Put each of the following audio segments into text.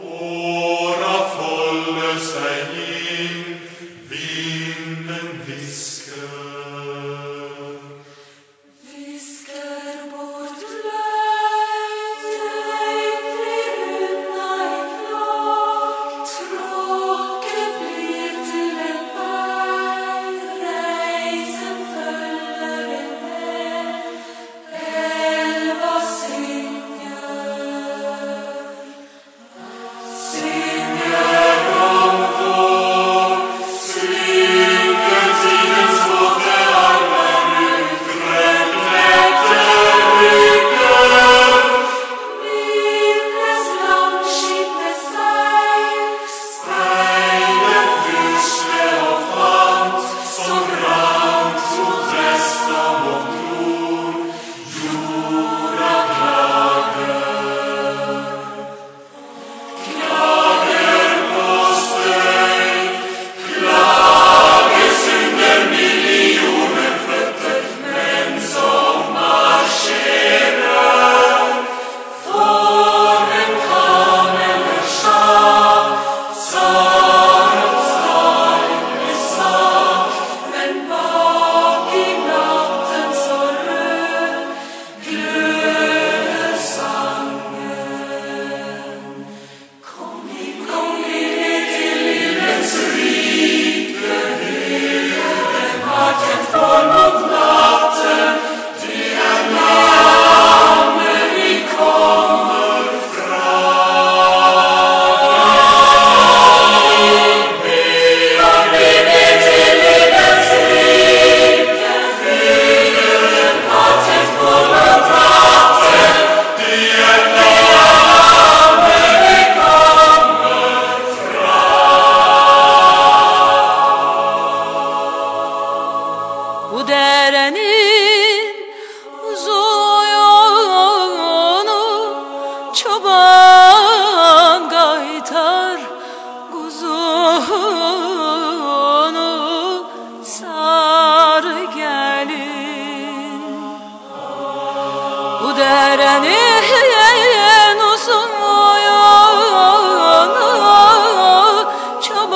Ora folle sei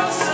I'll